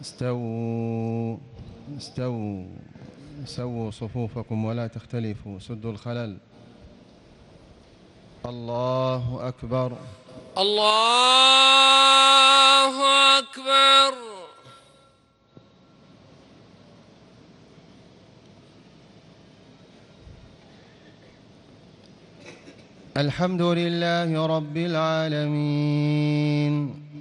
استووا استووا سووا صفوفكم ولا تختلفوا سدوا الخلل. الله أكبر. الله أكبر. الحمد لله رب العالمين.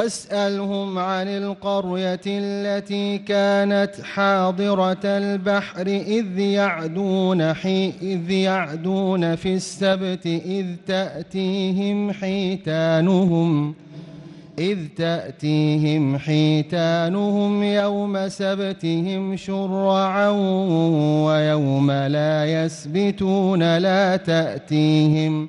واسألهم عن القرية التي كانت حاضرة البحر إذ يعدون, حي إذ يعدون في السبت إذ تأتيهم حيتانهم إذ تأتيهم حيتانهم يوم سبتهم شرعا ويوم لا يسبتون لا تأتيهم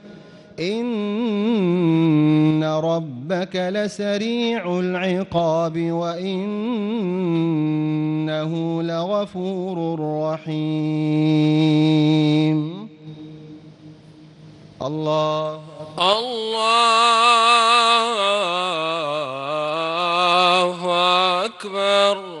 إن ربك لسريع العقاب وإنه لغفور رحيم. الله. الله أكبر.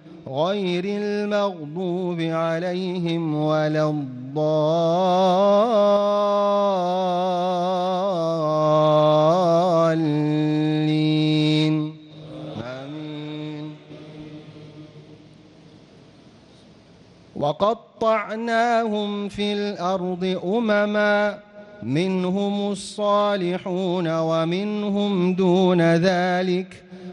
غير المغضوب عليهم ولا الضالين. آمين. وقطعناهم في الأرض أمما منهم الصالحون ومنهم دون ذلك.